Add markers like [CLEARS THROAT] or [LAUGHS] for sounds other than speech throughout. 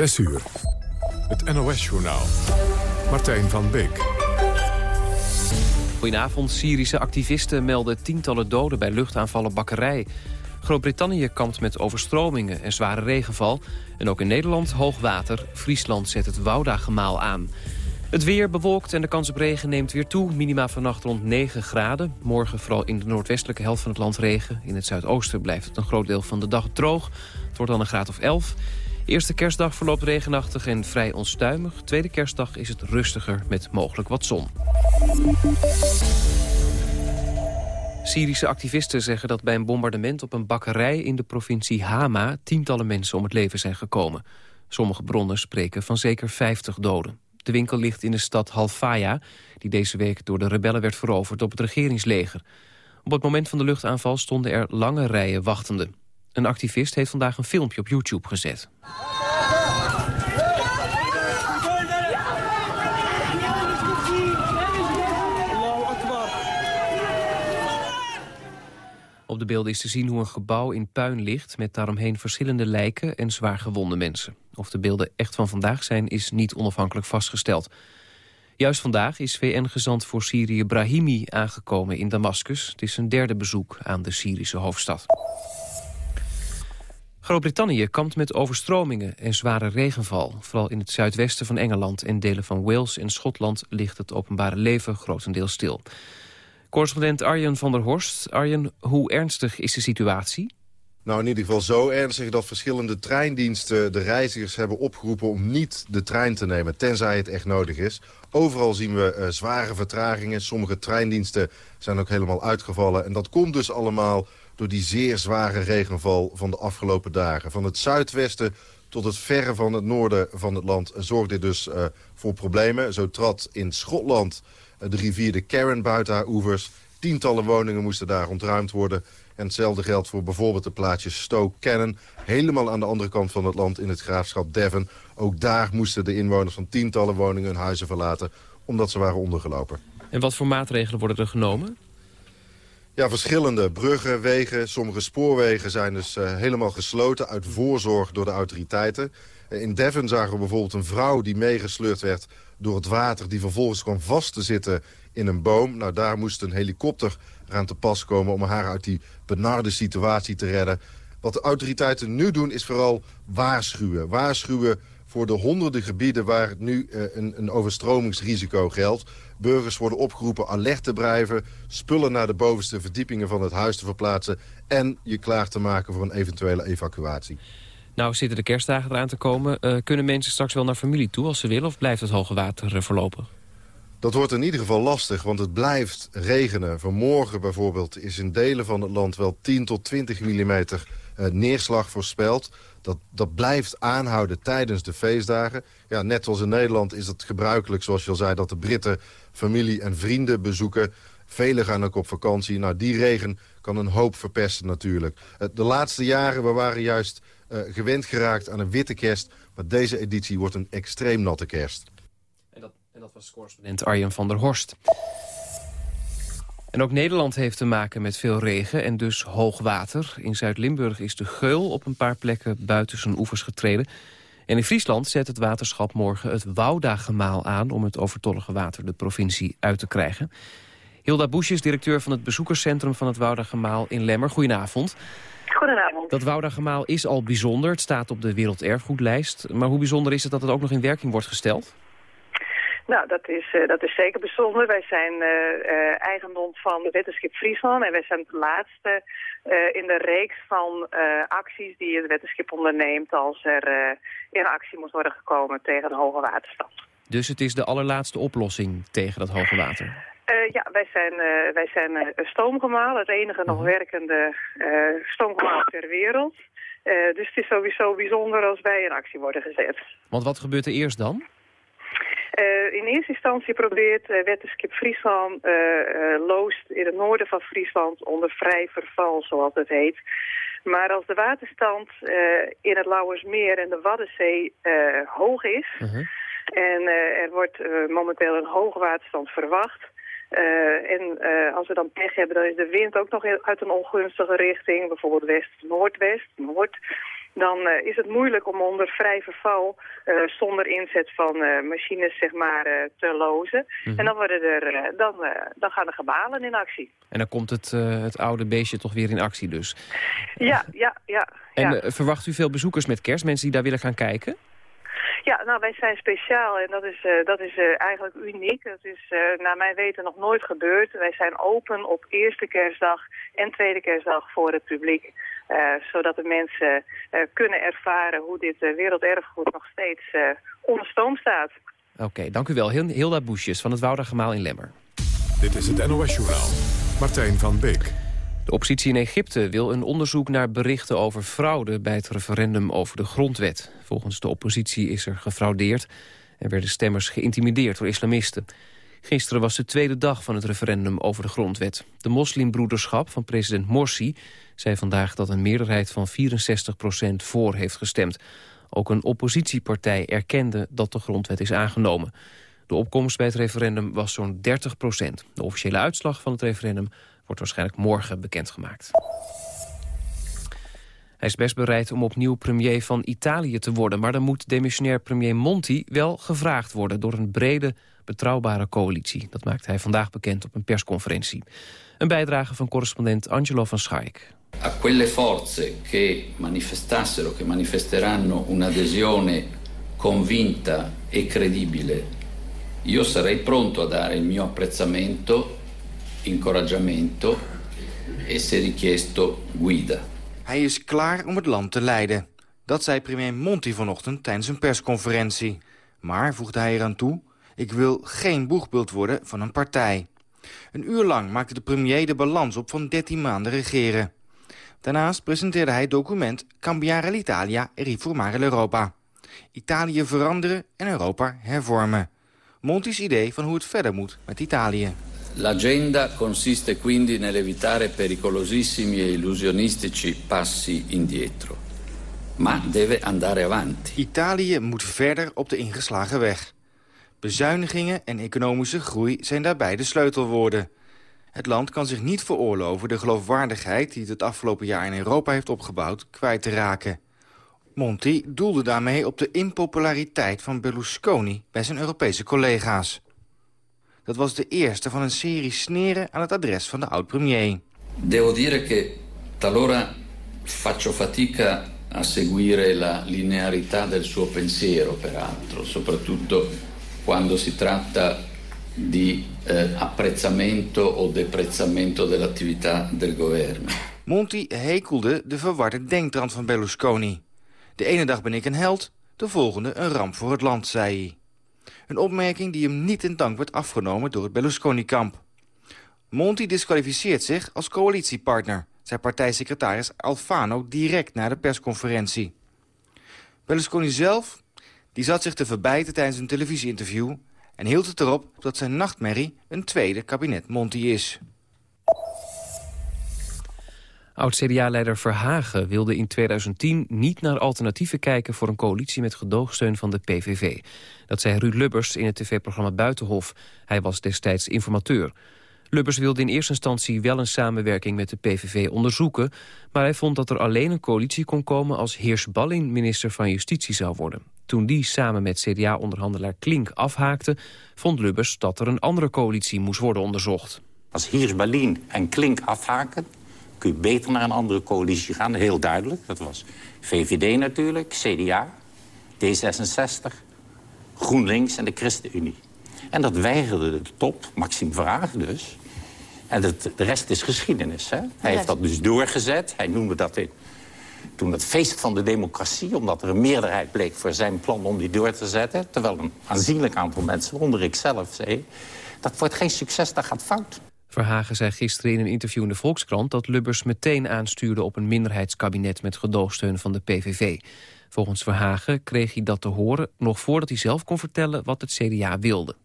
6 uur. Het NOS-journaal. Martijn van Beek. Goedenavond. Syrische activisten melden tientallen doden bij luchtaanvallen bakkerij. Groot-Brittannië kampt met overstromingen en zware regenval. En ook in Nederland hoogwater. Friesland zet het Wouda-gemaal aan. Het weer bewolkt en de kans op regen neemt weer toe. Minima vannacht rond 9 graden. Morgen vooral in de noordwestelijke helft van het land regen. In het zuidoosten blijft het een groot deel van de dag droog. Het wordt dan een graad of 11. Eerste kerstdag verloopt regenachtig en vrij onstuimig. Tweede kerstdag is het rustiger met mogelijk wat zon. Syrische activisten zeggen dat bij een bombardement op een bakkerij in de provincie Hama tientallen mensen om het leven zijn gekomen. Sommige bronnen spreken van zeker 50 doden. De winkel ligt in de stad Halfaya, die deze week door de rebellen werd veroverd op het regeringsleger. Op het moment van de luchtaanval stonden er lange rijen wachtenden. Een activist heeft vandaag een filmpje op YouTube gezet. Op de beelden is te zien hoe een gebouw in puin ligt... met daaromheen verschillende lijken en zwaar gewonde mensen. Of de beelden echt van vandaag zijn, is niet onafhankelijk vastgesteld. Juist vandaag is VN-gezant voor Syrië Brahimi aangekomen in Damascus. Het is een derde bezoek aan de Syrische hoofdstad. Groot-Brittannië kampt met overstromingen en zware regenval. Vooral in het zuidwesten van Engeland en delen van Wales en Schotland... ligt het openbare leven grotendeels stil. Correspondent Arjen van der Horst. Arjen, hoe ernstig is de situatie? Nou, in ieder geval zo ernstig dat verschillende treindiensten de reizigers hebben opgeroepen om niet de trein te nemen, tenzij het echt nodig is. Overal zien we uh, zware vertragingen. Sommige treindiensten zijn ook helemaal uitgevallen. En dat komt dus allemaal door die zeer zware regenval van de afgelopen dagen. Van het zuidwesten tot het verre van het noorden van het land zorgt dit dus uh, voor problemen. Zo trad in Schotland uh, de rivier de Carron buiten haar oevers. Tientallen woningen moesten daar ontruimd worden. En hetzelfde geldt voor bijvoorbeeld de plaatsje Stoke Cannon. Helemaal aan de andere kant van het land in het graafschap Devon. Ook daar moesten de inwoners van tientallen woningen hun huizen verlaten... omdat ze waren ondergelopen. En wat voor maatregelen worden er genomen? Ja, verschillende bruggen, wegen, sommige spoorwegen zijn dus uh, helemaal gesloten... uit voorzorg door de autoriteiten. In Devon zagen we bijvoorbeeld een vrouw die meegesleurd werd door het water... die vervolgens kwam vast te zitten in een boom. Nou, daar moest een helikopter aan te pas komen om haar uit die benarde situatie te redden. Wat de autoriteiten nu doen is vooral waarschuwen. Waarschuwen voor de honderden gebieden waar nu uh, een, een overstromingsrisico geldt. Burgers worden opgeroepen alert te blijven... spullen naar de bovenste verdiepingen van het huis te verplaatsen... en je klaar te maken voor een eventuele evacuatie. Nou zitten de kerstdagen eraan te komen. Uh, kunnen mensen straks wel naar familie toe als ze willen... of blijft het hoge water uh, voorlopig? Dat wordt in ieder geval lastig, want het blijft regenen. Vanmorgen bijvoorbeeld is in delen van het land wel 10 tot 20 millimeter uh, neerslag voorspeld. Dat, dat blijft aanhouden tijdens de feestdagen. Ja, net als in Nederland is het gebruikelijk, zoals je al zei... dat de Britten familie en vrienden bezoeken. Velen gaan ook op vakantie. Nou, die regen kan een hoop verpesten natuurlijk. Uh, de laatste jaren, we waren juist uh, gewend geraakt aan een witte kerst... maar deze editie wordt een extreem natte kerst. En dat, was correspondent Arjen van der Horst. En ook Nederland heeft te maken met veel regen en dus hoog water. In Zuid-Limburg is de geul op een paar plekken buiten zijn oevers getreden. En in Friesland zet het waterschap morgen het Wouda-gemaal aan... om het overtollige water de provincie uit te krijgen. Hilda Boesje is directeur van het bezoekerscentrum van het Wouda-gemaal in Lemmer. Goedenavond. Goedenavond. Dat Wouda-gemaal is al bijzonder. Het staat op de werelderfgoedlijst. Maar hoe bijzonder is het dat het ook nog in werking wordt gesteld? Nou, dat is, uh, dat is zeker bijzonder. Wij zijn uh, uh, eigendom van het wetenschap Friesland en wij zijn het laatste in de reeks van acties die het wetenschap onderneemt als er in actie moet worden gekomen tegen de hoge waterstand. Dus het is de allerlaatste oplossing tegen dat hoge water? ja, wij zijn, wij zijn stoomgemaal, het enige nog werkende stoomgemaal ter wereld. dus het is sowieso bijzonder als wij in actie worden gezet. Want wat gebeurt er eerst dan? Uh, in eerste instantie probeert uh, Wetenschap Friesland uh, loost in het noorden van Friesland onder vrij verval, zoals het heet. Maar als de waterstand in het Lauwersmeer en de Waddenzee hoog is... -huh. en er wordt momenteel een hoge waterstand verwacht... en als we dan pech hebben, dan is de wind ook nog uit een ongunstige richting. Bijvoorbeeld west-noordwest, noord. Dan uh, is het moeilijk om onder vrij verval uh, zonder inzet van uh, machines zeg maar, te lozen. Mm -hmm. En dan, worden er, dan, dan gaan de gebalen in actie. En dan komt het, het oude beestje toch weer in actie dus? Ja, ja, ja. En ja. verwacht u veel bezoekers met kerst, mensen die daar willen gaan kijken? Ja, nou, wij zijn speciaal en dat is, uh, dat is uh, eigenlijk uniek. Dat is uh, naar mijn weten nog nooit gebeurd. Wij zijn open op eerste kerstdag en tweede kerstdag voor het publiek. Zodat de mensen kunnen ervaren hoe dit werelderfgoed nog steeds onder stoom staat. Oké, okay, dank u wel. Hilda Boesjes van het Woudergemaal in Lemmer. Dit is het NOS Journaal. Martijn van Beek. De oppositie in Egypte wil een onderzoek naar berichten over fraude... bij het referendum over de grondwet. Volgens de oppositie is er gefraudeerd... en werden stemmers geïntimideerd door islamisten. Gisteren was de tweede dag van het referendum over de grondwet. De moslimbroederschap van president Morsi zei vandaag... dat een meerderheid van 64% voor heeft gestemd. Ook een oppositiepartij erkende dat de grondwet is aangenomen. De opkomst bij het referendum was zo'n 30% De officiële uitslag van het referendum wordt waarschijnlijk morgen bekendgemaakt. Hij is best bereid om opnieuw premier van Italië te worden... maar dan moet demissionair premier Monti wel gevraagd worden... door een brede, betrouwbare coalitie. Dat maakt hij vandaag bekend op een persconferentie. Een bijdrage van correspondent Angelo van Schaik. A quelle forze che manifestassero, che manifesteranno un'adesione convinta e credibile... io sarei pronto a dare il mio apprezzamento incoraggiamento e se richiesto guida. Hij is klaar om het land te leiden. Dat zei premier Monti vanochtend tijdens een persconferentie. Maar, voegde hij eraan toe, ik wil geen boegbeeld worden van een partij. Een uur lang maakte de premier de balans op van 13 maanden regeren. Daarnaast presenteerde hij het document Cambiare l'Italia e riformare l'Europa. Italië veranderen en Europa hervormen. Monti's idee van hoe het verder moet met Italië. L'agenda consiste quindi nell'evitare pericolosissimi e illusionistici passi indietro. Ma deve andare avanti. Italië moet verder op de ingeslagen weg. Bezuinigingen en economische groei zijn daarbij de sleutelwoorden. Het land kan zich niet veroorloven de geloofwaardigheid... die het het afgelopen jaar in Europa heeft opgebouwd, kwijt te raken. Monti doelde daarmee op de impopulariteit van Berlusconi... bij zijn Europese collega's. Dat was de eerste van een serie sneren aan het adres van de oud-premier. Devo dire che talora faccio fatica a seguire la linearità del suo pensiero, peraltro, soprattutto quando si tratta di eh, apprezzamento o deprezzamento dell'attività del governo. Monti hekelde de verwarde denktrand van Berlusconi. De ene dag ben ik een held, de volgende een ramp voor het land, zei hij. Een opmerking die hem niet in dank werd afgenomen door het Berlusconi-kamp. Monti disqualificeert zich als coalitiepartner, zei partijsecretaris Alfano direct na de persconferentie. Berlusconi zelf die zat zich te verbijten tijdens een televisieinterview... en hield het erop dat zijn nachtmerrie een tweede kabinet Monti is. Oud-CDA-leider Verhagen wilde in 2010 niet naar alternatieven kijken... voor een coalitie met gedoogsteun van de PVV. Dat zei Ruud Lubbers in het tv-programma Buitenhof. Hij was destijds informateur. Lubbers wilde in eerste instantie wel een samenwerking met de PVV onderzoeken... maar hij vond dat er alleen een coalitie kon komen... als Heers Ballin minister van Justitie zou worden. Toen die samen met CDA-onderhandelaar Klink afhaakte... vond Lubbers dat er een andere coalitie moest worden onderzocht. Als Heers Ballin en Klink afhaken kun je beter naar een andere coalitie gaan. Heel duidelijk. Dat was VVD natuurlijk, CDA, D66, GroenLinks en de ChristenUnie. En dat weigerde de top, Maxime Verhagen dus. En het, de rest is geschiedenis. Hè? Hij heeft dat dus doorgezet. Hij noemde dat in, toen het feest van de democratie... omdat er een meerderheid bleek voor zijn plan om die door te zetten. Terwijl een aanzienlijk aantal mensen, waaronder ik zelf, zei... dat wordt geen succes, dat gaat fout. Verhagen zei gisteren in een interview in de Volkskrant... dat Lubbers meteen aanstuurde op een minderheidskabinet... met gedoogsteun van de PVV. Volgens Verhagen kreeg hij dat te horen... nog voordat hij zelf kon vertellen wat het CDA wilde.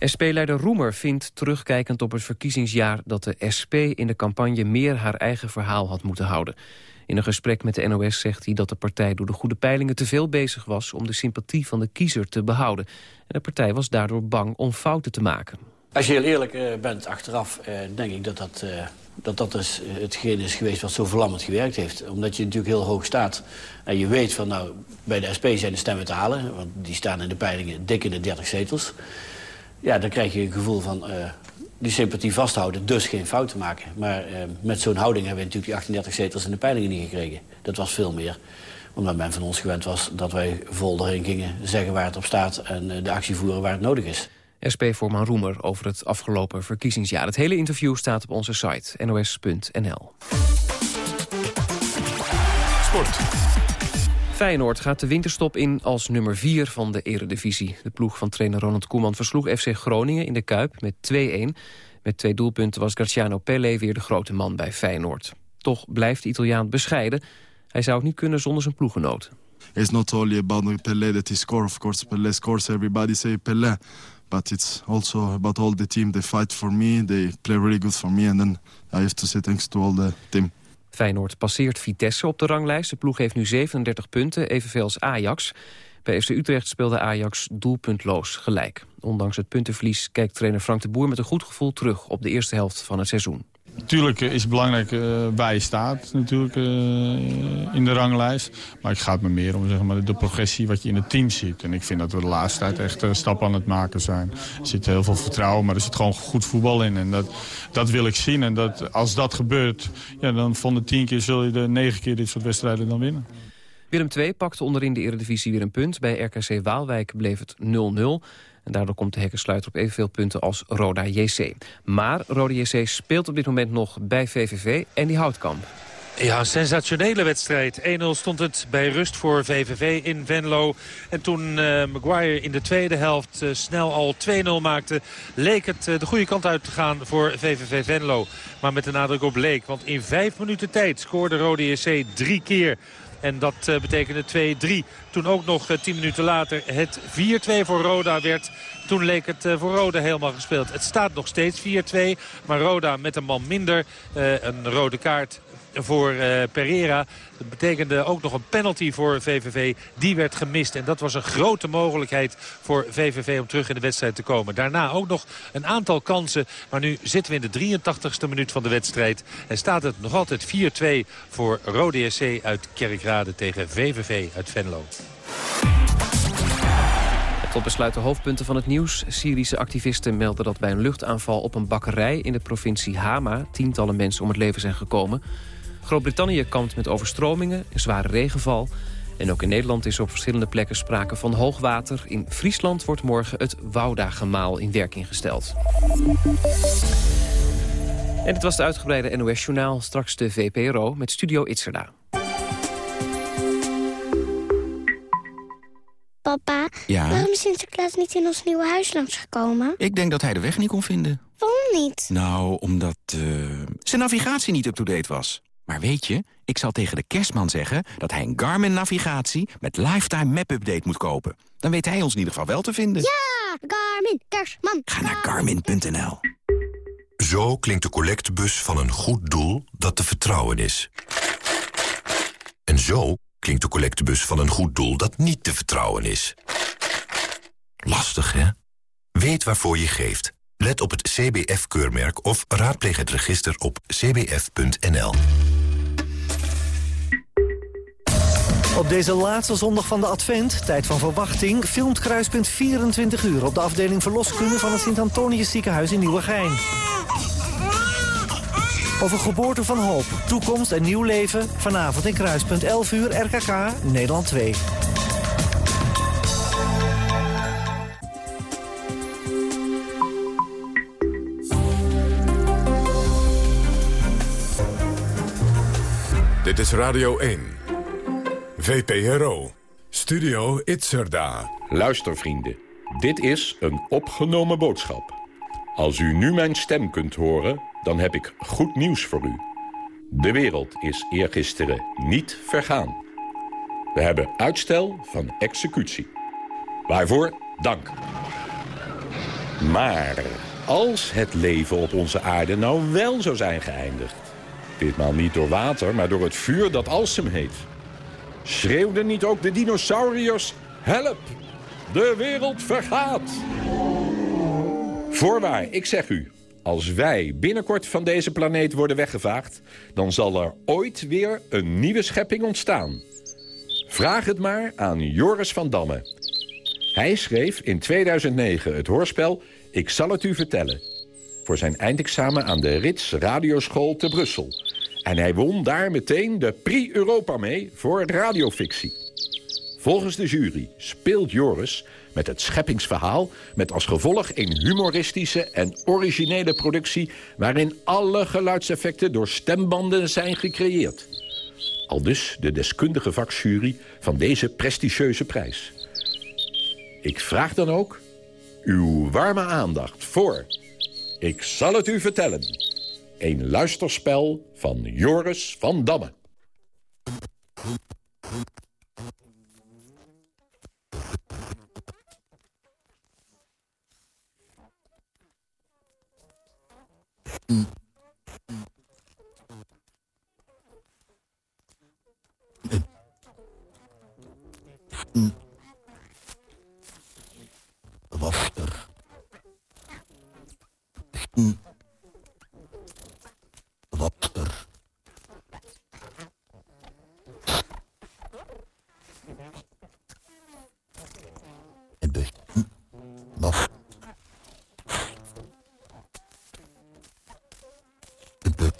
SP-leider Roemer vindt, terugkijkend op het verkiezingsjaar... dat de SP in de campagne meer haar eigen verhaal had moeten houden. In een gesprek met de NOS zegt hij dat de partij door de goede peilingen... te veel bezig was om de sympathie van de kiezer te behouden. En de partij was daardoor bang om fouten te maken. Als je heel eerlijk uh, bent achteraf, uh, denk ik dat dat uh, dat dat dus hetgeen is geweest wat zo verlammend gewerkt heeft. Omdat je natuurlijk heel hoog staat. En je weet van, nou, bij de SP zijn de stemmen te halen. Want die staan in de peilingen dik in de 30 zetels. Ja, dan krijg je een gevoel van uh, die sympathie vasthouden. Dus geen fouten maken. Maar uh, met zo'n houding hebben we natuurlijk die 38 zetels in de peilingen niet gekregen. Dat was veel meer omdat men van ons gewend was dat wij vol erin gingen zeggen waar het op staat... en uh, de actie voeren waar het nodig is. SP-voorman Roemer over het afgelopen verkiezingsjaar. Het hele interview staat op onze site nos.nl. Sport. Feyenoord gaat de winterstop in als nummer 4 van de eredivisie. De ploeg van trainer Ronald Koeman versloeg FC Groningen in de Kuip met 2-1. Met twee doelpunten was Garciano Pelle weer de grote man bij Feyenoord. Toch blijft de Italiaan bescheiden. Hij zou het niet kunnen zonder zijn ploeggenoot. It's not only about Pelle that he score, of course. Pelle scores, everybody say Pelle. But it's also about all the team. They fight for me, they play really good for me. And then I have to say thanks to all the team. Feyenoord passeert Vitesse op de ranglijst. De ploeg heeft nu 37 punten, evenveel als Ajax. Bij FC Utrecht speelde Ajax doelpuntloos gelijk. Ondanks het puntenverlies kijkt trainer Frank de Boer met een goed gevoel terug op de eerste helft van het seizoen. Natuurlijk is het belangrijk uh, waar je staat natuurlijk, uh, in de ranglijst. Maar het gaat me meer om zeg maar, de progressie wat je in het team ziet. En ik vind dat we de laatste tijd echt stappen aan het maken zijn. Er zit heel veel vertrouwen, maar er zit gewoon goed voetbal in. En dat, dat wil ik zien. En dat, als dat gebeurt, ja, dan van de tien keer zul je de negen keer dit soort wedstrijden dan winnen. Willem II pakte onderin de Eredivisie weer een punt. Bij RKC Waalwijk bleef het 0-0. En daardoor komt de hekkensluiter op evenveel punten als Roda JC. Maar Roda JC speelt op dit moment nog bij VVV en die houdt kamp. Ja, een sensationele wedstrijd. 1-0 stond het bij rust voor VVV in Venlo. En toen uh, Maguire in de tweede helft uh, snel al 2-0 maakte... leek het uh, de goede kant uit te gaan voor VVV Venlo. Maar met de nadruk op leek. Want in vijf minuten tijd scoorde Rode JC drie keer. En dat uh, betekende 2-3. Toen ook nog uh, 10 minuten later het 4-2 voor Roda werd. Toen leek het uh, voor Roda helemaal gespeeld. Het staat nog steeds 4-2. Maar Roda met een man minder. een rode kaart voor uh, Pereira. Dat betekende ook nog een penalty voor VVV. Die werd gemist. En dat was een grote mogelijkheid voor VVV om terug in de wedstrijd te komen. Daarna ook nog een aantal kansen. Maar nu zitten we in de 83ste minuut van de wedstrijd. En staat het nog altijd 4-2 voor Rode SC uit Kerkrade tegen VVV uit Venlo. Tot besluit de hoofdpunten van het nieuws. Syrische activisten melden dat bij een luchtaanval op een bakkerij in de provincie Hama... tientallen mensen om het leven zijn gekomen. Groot-Brittannië kampt met overstromingen en zware regenval. En ook in Nederland is op verschillende plekken sprake van hoogwater. In Friesland wordt morgen het Wouda-gemaal in werking gesteld. En dit was het uitgebreide NOS-journaal. Straks de VPRO met Studio Itzerda. Papa, ja? waarom is Sinterklaas niet in ons nieuwe huis langsgekomen? Ik denk dat hij de weg niet kon vinden. Waarom niet? Nou, omdat uh, zijn navigatie niet up-to-date was. Maar weet je, ik zal tegen de kerstman zeggen dat hij een Garmin-navigatie met Lifetime Map-update moet kopen. Dan weet hij ons in ieder geval wel te vinden. Ja, Garmin, kerstman. Ga naar garmin.nl. Zo klinkt de collectebus van een goed doel dat te vertrouwen is. En zo klinkt de collectebus van een goed doel dat niet te vertrouwen is. Lastig, hè? Weet waarvoor je geeft. Let op het CBF-keurmerk of raadpleeg het register op cbf.nl. Op deze laatste zondag van de Advent, tijd van verwachting... filmt Kruispunt 24 uur op de afdeling verloskunde... van het Sint-Antonius ziekenhuis in Nieuwegein. Over geboorte van hoop, toekomst en nieuw leven... vanavond in Kruispunt 11 uur, RKK, Nederland 2. Dit is Radio 1. VPRO. Studio Itzerda. Luister vrienden, dit is een opgenomen boodschap. Als u nu mijn stem kunt horen, dan heb ik goed nieuws voor u. De wereld is eergisteren niet vergaan. We hebben uitstel van executie. Waarvoor dank. Maar als het leven op onze aarde nou wel zou zijn geëindigd... ditmaal niet door water, maar door het vuur dat Alsem heet... schreeuwden niet ook de dinosauriërs... help, de wereld vergaat! Voorwaar, ik zeg u, Als wij binnenkort van deze planeet worden weggevaagd... dan zal er ooit weer een nieuwe schepping ontstaan. Vraag het maar aan Joris van Damme. Hij schreef in 2009 het hoorspel Ik zal het u vertellen... voor zijn eindexamen aan de Rits Radioschool te Brussel. En hij won daar meteen de Prix Europa mee voor radiofictie. Volgens de jury speelt Joris met het scheppingsverhaal... met als gevolg een humoristische en originele productie... waarin alle geluidseffecten door stembanden zijn gecreëerd. Al dus de deskundige vakjury van deze prestigieuze prijs. Ik vraag dan ook uw warme aandacht voor... Ik zal het u vertellen. Een luisterspel van Joris van Damme. Wachter. Wachter. Het begin was. Het be-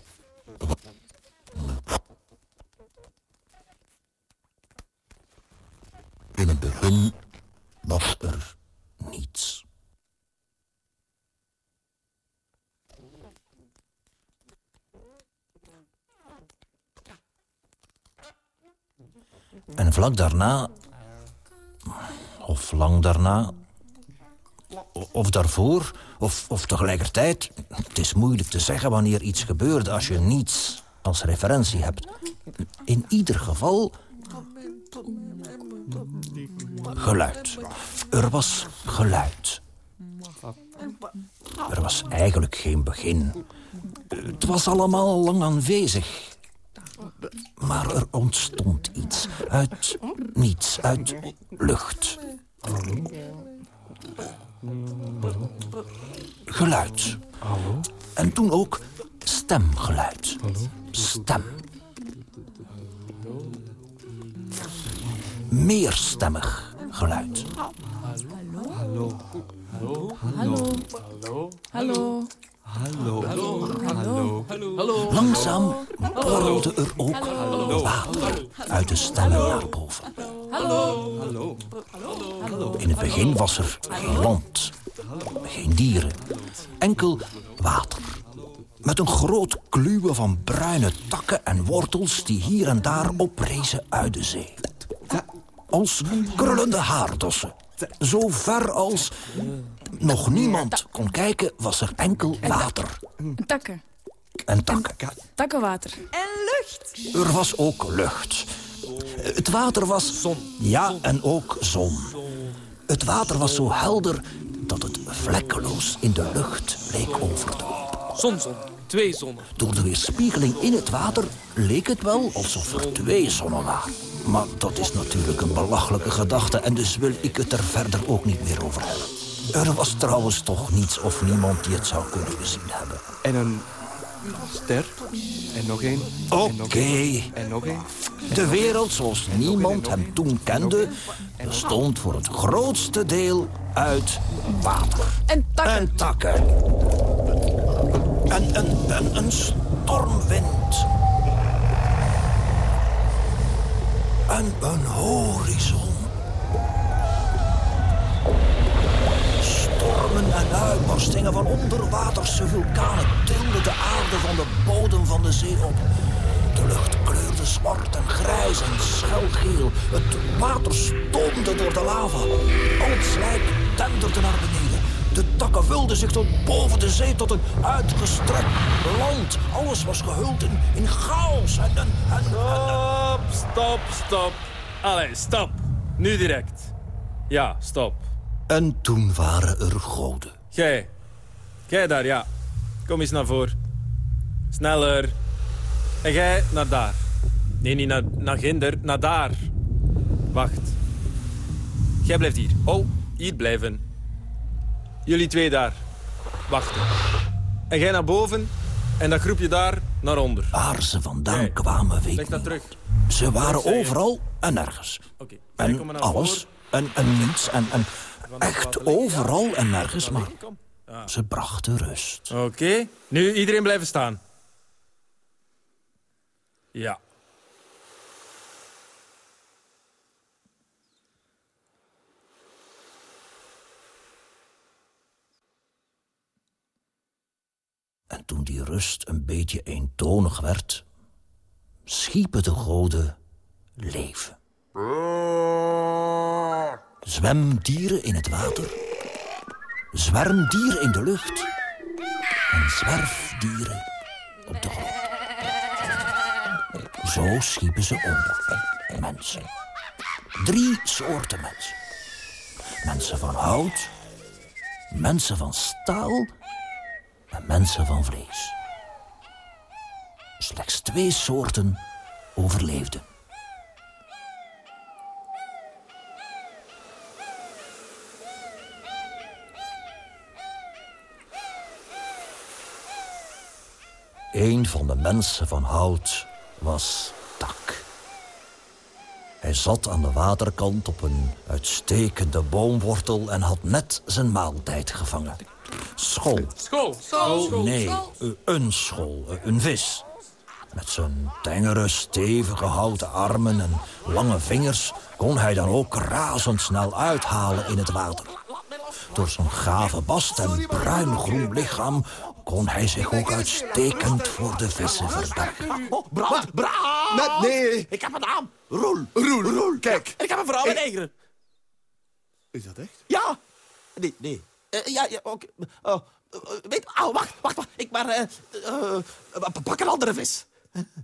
In het begin was er niets. En vlak daarna, of lang daarna, of daarvoor, of, of tegelijkertijd... het is moeilijk te zeggen wanneer iets gebeurde als je niets als referentie hebt. In ieder geval... Geluid. Er was geluid. Er was eigenlijk geen begin. Het was allemaal lang aanwezig. Maar er ontstond iets. Uit niets, uit lucht. Geluid. En toen ook stemgeluid. Stem. Meerstemmig geluid. Hallo. Hallo. Hallo. Hallo. Hallo. Hallo. Hallo. Langzaam borrelde er ook water uit de stemmen naar boven. Hallo. Hallo. Hallo. In het begin was er geen land, geen dieren, enkel water. Met een groot kluwen van bruine takken en wortels die hier en daar oprezen uit de zee. Als krullende haardossen. Zo ver als nog niemand kon kijken, was er enkel water Takken. en takken. Takkenwater. En lucht. Er was ook lucht. Het water was... Zon. Ja, en ook zon. Het water was zo helder dat het vlekkeloos in de lucht leek over te lopen. Zon, zon. Twee zonnen. Door de weerspiegeling in het water leek het wel alsof er twee zonnen waren. Maar dat is natuurlijk een belachelijke gedachte... en dus wil ik het er verder ook niet meer over hebben. Er was trouwens toch niets of niemand die het zou kunnen gezien hebben. En een ster. En nog één. Oké. En nog één. De wereld zoals niemand hem toen kende... bestond voor het grootste deel uit water. En takken. En takken. En een, een, een stormwind. En een horizon. Stormen en uitbarstingen van onderwaterse vulkanen trilden de aarde van de bodem van de zee op. De lucht kleurde zwart en grijs en schelgeel. Het water stoomde door de lava. Al het slijk denderde naar beneden. De takken vulden zich tot boven de zee, tot een uitgestrekt land. Alles was gehuld in, chaos en... en, en Stop, stop, stop. Allee, stop. Nu direct. Ja, stop. En toen waren er goden. Jij. Jij daar, ja. Kom eens naar voren. Sneller. En jij naar daar. Nee, niet naar, naar ginder, naar daar. Wacht. Jij blijft hier. Oh, hier blijven. Jullie twee daar. Wachten. En jij naar boven. En dat groepje daar naar onder. Waar ze vandaan kwamen, weet Leg dat ik terug. Ze waren overal en nergens. Oké. Jij komt En alles en, en niets en, en echt overal en nergens, maar ze brachten rust. Oké. Nu iedereen blijven staan. Ja. En toen die rust een beetje eentonig werd, schiepen de goden leven. Zwemdieren in het water, zwermdieren in de lucht en zwerfdieren op de grond. Zo schiepen ze ook mensen. Drie soorten mensen. Mensen van hout, mensen van staal en mensen van vlees. Slechts twee soorten overleefden. Een van de mensen van hout was Tak. Hij zat aan de waterkant op een uitstekende boomwortel... en had net zijn maaltijd gevangen. School. School. Oh, nee, een school, een vis. Met zijn tengere, stevige houten armen en lange vingers... kon hij dan ook razendsnel uithalen in het water. Door zijn gave bast en bruin-groen lichaam... kon hij zich ook uitstekend voor de vissen verbergen. Oh, brand, brand! Nee, Ik heb een naam. Roel. Roel, Roel. Kijk. En ik heb een vrouw in eigen. Is dat echt? Ja. Nee, nee. Eh, ja, ja, oké. Oh, eh, weet, oh, wacht, wacht, wacht. Ik maar, eh, eh, pak een andere vis.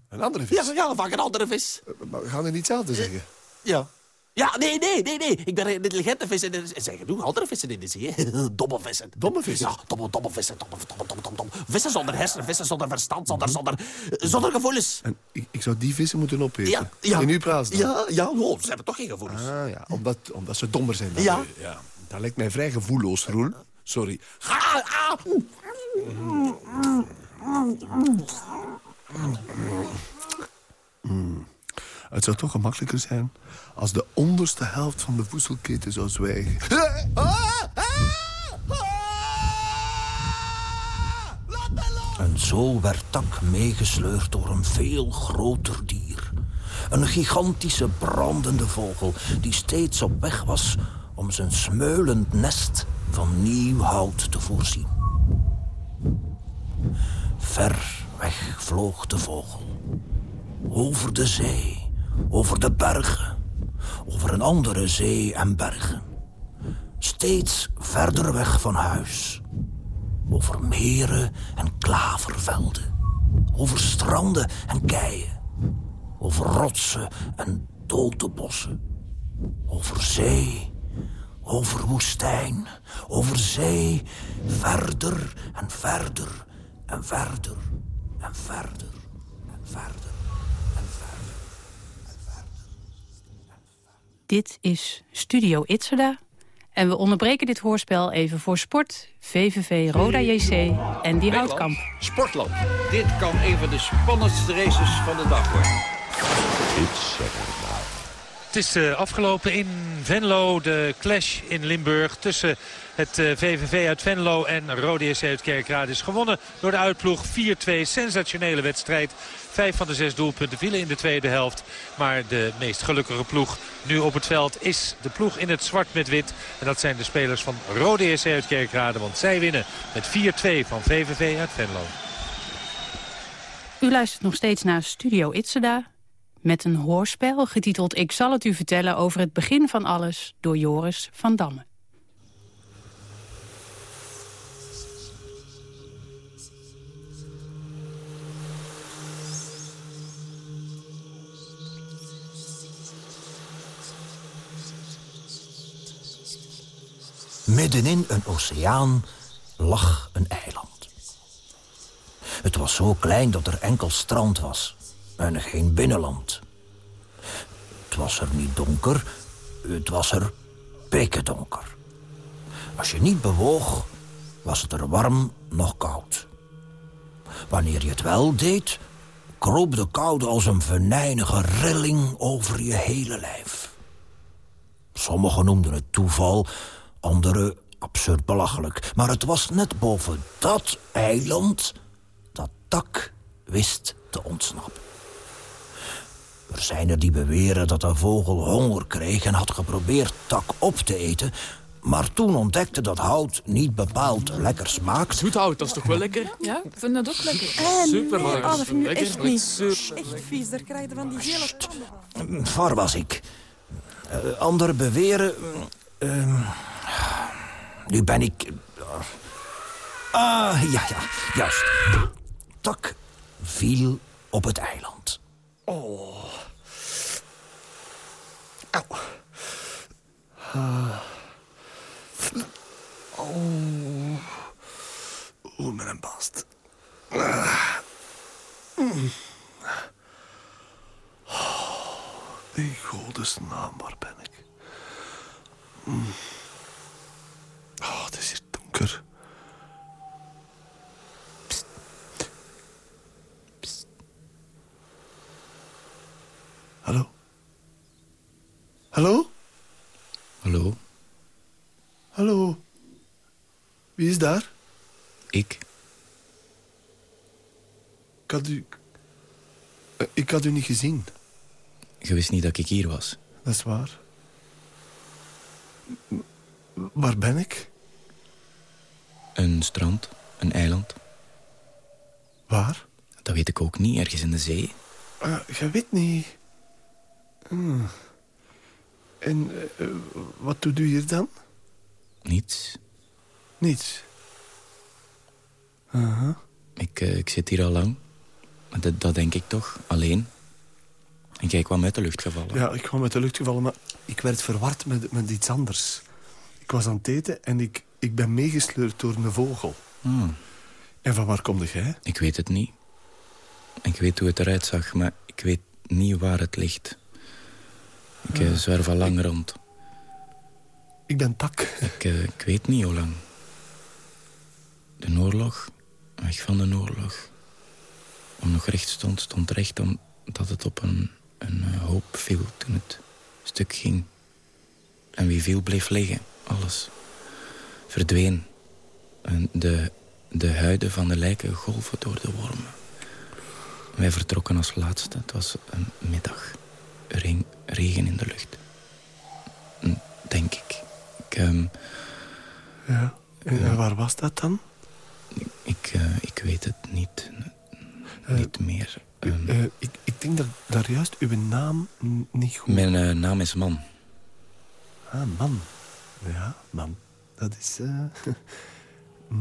Een andere vis? Ja, ja, pak een andere vis. Maar we gaan er niet hetzelfde zeggen. Ja. Ja, nee, nee, nee, nee. Ik ben een intelligente vis. En er zijn genoeg andere vissen in de zee. [LAUGHS] Domme vissen. Domme vissen? Ja, domme, domme vissen. Domme, domme, domme, domme, domme. Vissen zonder hersenen, vissen zonder verstand, zonder, zonder, zonder gevoelens. En ik, ik zou die vissen moeten opeten. Ja, ja. In uw dan? Ja, ja, oh, ze hebben toch geen gevoelens. Ah, ja. Omdat, omdat ze dommer zijn dan Ja. u. ja. Dat lijkt mij vrij gevoelloos, Roel. Sorry. Ah, ah. Mm. Het zou toch gemakkelijker zijn als de onderste helft van de voedselketen zou zwijgen. En zo werd Tak meegesleurd door een veel groter dier. Een gigantische brandende vogel die steeds op weg was om zijn smeulend nest van nieuw hout te voorzien. Ver weg vloog de vogel. Over de zee, over de bergen, over een andere zee en bergen. Steeds verder weg van huis. Over meren en klavervelden. Over stranden en keien. Over rotsen en dode bossen. Over zee, over woestijn, over zee. Verder en verder en verder en verder en verder. Dit is Studio Itzerda. En we onderbreken dit hoorspel even voor sport, VVV Roda JC en die Houtkamp. Sportland. Dit kan een van de spannendste races van de dag worden. Het is eh, afgelopen in Venlo, de clash in Limburg tussen het eh, VVV uit Venlo en Rode SC uit Kerkrade is gewonnen door de uitploeg 4-2. Sensationele wedstrijd. Vijf van de zes doelpunten vielen in de tweede helft. Maar de meest gelukkige ploeg nu op het veld is de ploeg in het zwart met wit. En dat zijn de spelers van Rode SC uit Kerkrade. Want zij winnen met 4-2 van VVV uit Venlo. U luistert nog steeds naar Studio Itzeda met een hoorspel getiteld Ik zal het u vertellen over het begin van alles door Joris van Damme. Middenin een oceaan lag een eiland. Het was zo klein dat er enkel strand was en geen binnenland. Het was er niet donker, het was er donker. Als je niet bewoog, was het er warm nog koud. Wanneer je het wel deed, kroop de koude als een venijnige rilling over je hele lijf. Sommigen noemden het toeval, anderen absurd belachelijk. Maar het was net boven dat eiland dat Tak wist te ontsnappen. Er zijn er die beweren dat de vogel honger kreeg en had geprobeerd Tak op te eten... maar toen ontdekte dat hout niet bepaald lekker smaakt. Zoet hout, dat is toch wel lekker? Ja, ik vind dat ook lekker. Super nee, lekker. oh, dat nu echt niet. Super Echt vies, daar krijg je van die gele tanden. Waar was ik? Eh, anderen beweren... eh, ehm, nu ben ik... ah, ja, ja, juist. Tak viel op het eiland. Oh. Ah. Oh. Oeh, mijn bast. Ah. Mm. Oh, in godesnaam, waar ben ik? Mm. Oh, het is hier donker. Psst. Psst. Hallo? Hallo? Hallo, Hallo? Wie is daar? ik? Ik had u... Ik had u niet gezien. Je wist niet dat ik hier was. Dat is waar. M- Waar ben ik? Een strand, een eiland. Waar? Dat weet ik ook niet, ergens in de zee. Uh, je weet niet... Hmm. En eh, wat doet u hier dan? Niets. Niets. Uh-huh. Ik, eh, ik zit hier al lang. Maar Dat, dat denk ik toch, alleen. En jij kwam uit de lucht gevallen. Ja, ik kwam uit de lucht gevallen, maar ik werd verward met, met iets anders. Ik was aan het eten en ik, ik ben meegesleurd door een vogel. Hmm. En van waar komde jij? Ik weet het niet. Ik weet hoe het eruit zag, maar ik weet niet waar het ligt. Ik Ah. zwerf al lang rond. Ik ben Tak. Ik, eh, ik weet niet hoe lang. De oorlog, weg van de oorlog. Om nog recht stond, stond recht omdat het op een, een eh, hoop viel toen het stuk ging. En wie viel bleef liggen, alles. Verdween. En de, de huiden van de lijken golven door de wormen. Wij vertrokken als laatste. Het was een middag. Regen, regen in de lucht. Hm, Denk ik. Ik, ehm, Ja. En, waar was dat dan? ik, eh, ik weet het niet. niet meer. Ehm, Eh, ik, ik denk dat daar juist uw naam niet goed... mijn eh, naam is Man. Ah, man. Ja, man. Dat is... eh, [LAUGHS]